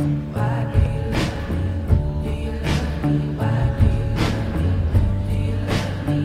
why do you love me why do you love me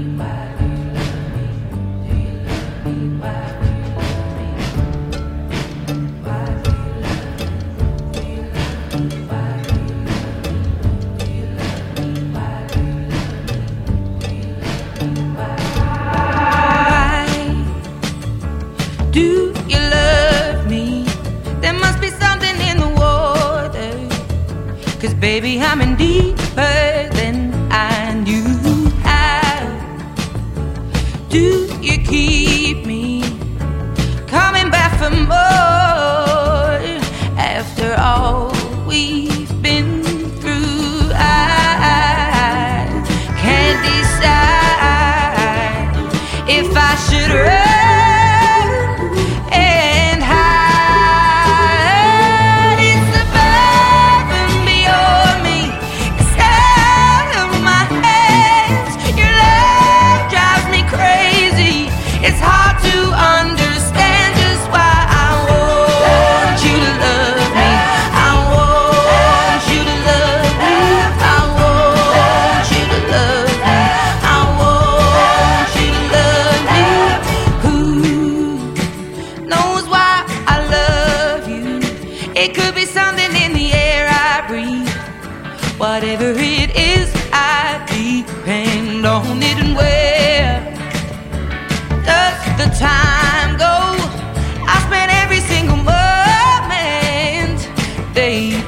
Cause baby, I'm in deeper than I knew how. Do you keep? It could be something in the air I breathe. Whatever it is, I depend on it. And where does the time go? I spend every single moment. Day